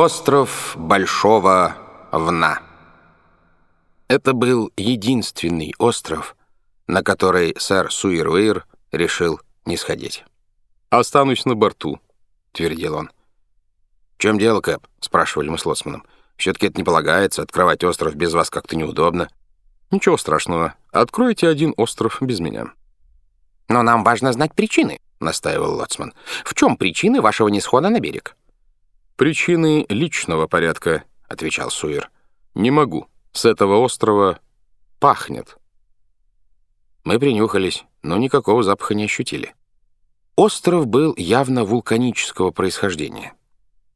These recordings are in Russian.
Остров Большого Вна. Это был единственный остров, на который сэр Суирвейр решил не сходить. «Останусь на борту», — твердил он. «В чем дело, Кэп?» — спрашивали мы с лоцманом. «Все-таки это не полагается, открывать остров без вас как-то неудобно». «Ничего страшного. Откройте один остров без меня». «Но нам важно знать причины», — настаивал лоцман. «В чем причины вашего нисхода на берег?» «Причины личного порядка», — отвечал Суир. «Не могу. С этого острова пахнет». Мы принюхались, но никакого запаха не ощутили. Остров был явно вулканического происхождения.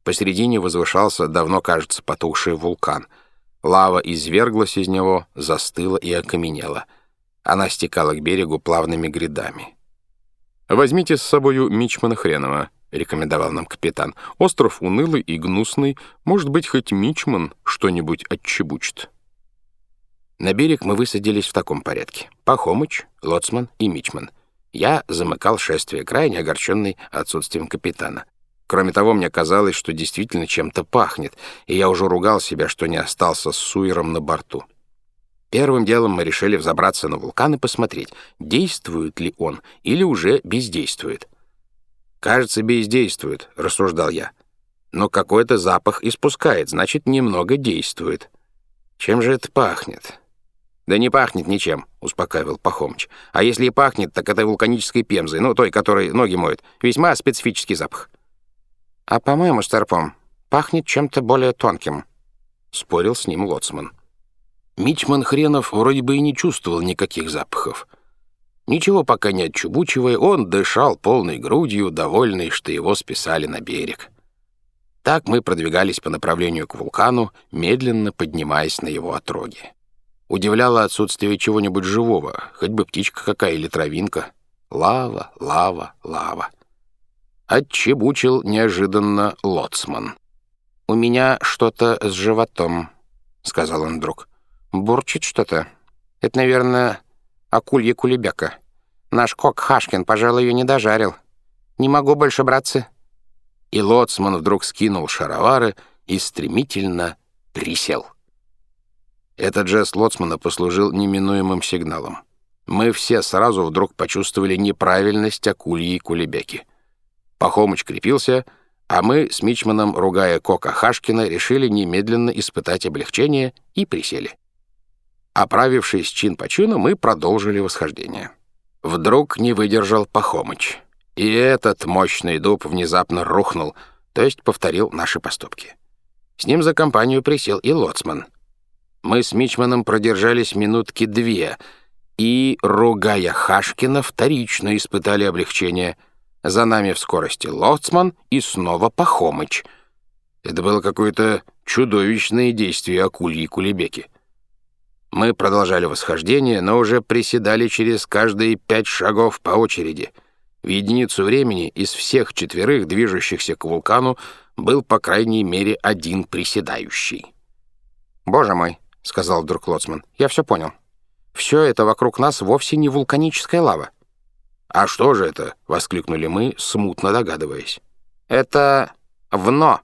Посередине возвышался давно, кажется, потухший вулкан. Лава изверглась из него, застыла и окаменела. Она стекала к берегу плавными грядами. «Возьмите с собою Мичмана Хренова», рекомендовал нам капитан. «Остров унылый и гнусный. Может быть, хоть Мичман что-нибудь отчебучит». На берег мы высадились в таком порядке. Пахомыч, Лоцман и Мичман. Я замыкал шествие, крайне огорченный отсутствием капитана. Кроме того, мне казалось, что действительно чем-то пахнет, и я уже ругал себя, что не остался с Суером на борту. Первым делом мы решили взобраться на вулкан и посмотреть, действует ли он или уже бездействует. «Кажется, бездействует», — рассуждал я. «Но какой-то запах испускает, значит, немного действует. Чем же это пахнет?» «Да не пахнет ничем», — успокаивал Пахомыч. «А если и пахнет, так это вулканической пемзой, ну, той, которой ноги моют. Весьма специфический запах». «А, по-моему, Старпом, пахнет чем-то более тонким», — спорил с ним Лоцман. Мичман Хренов вроде бы и не чувствовал никаких запахов — Ничего пока не отчубучивая, он дышал полной грудью, довольный, что его списали на берег. Так мы продвигались по направлению к вулкану, медленно поднимаясь на его отроги. Удивляло отсутствие чего-нибудь живого, хоть бы птичка какая или травинка. Лава, лава, лава. Отчебучил неожиданно лоцман. «У меня что-то с животом», — сказал он вдруг. «Бурчит что-то. Это, наверное, акулья кулебяка. Наш кок Хашкин, пожалуй, ее не дожарил. Не могу больше, братцы». И лоцман вдруг скинул шаровары и стремительно присел. Этот жест лоцмана послужил неминуемым сигналом. Мы все сразу вдруг почувствовали неправильность акульи кулебяки. Пахомыч крепился, а мы с Мичманом, ругая Кока Хашкина, решили немедленно испытать облегчение и присели. Оправившись чин по чину, мы продолжили восхождение. Вдруг не выдержал Пахомыч. И этот мощный дуб внезапно рухнул, то есть повторил наши поступки. С ним за компанию присел и лоцман. Мы с Мичманом продержались минутки две и, ругая Хашкина, вторично испытали облегчение. За нами в скорости лоцман и снова Пахомыч. Это было какое-то чудовищное действие акульи кулебеки. Мы продолжали восхождение, но уже приседали через каждые пять шагов по очереди. В единицу времени из всех четверых, движущихся к вулкану, был, по крайней мере, один приседающий. «Боже мой», — сказал вдруг Лоцман, — «я все понял. Все это вокруг нас вовсе не вулканическая лава». «А что же это?» — воскликнули мы, смутно догадываясь. «Это вно»,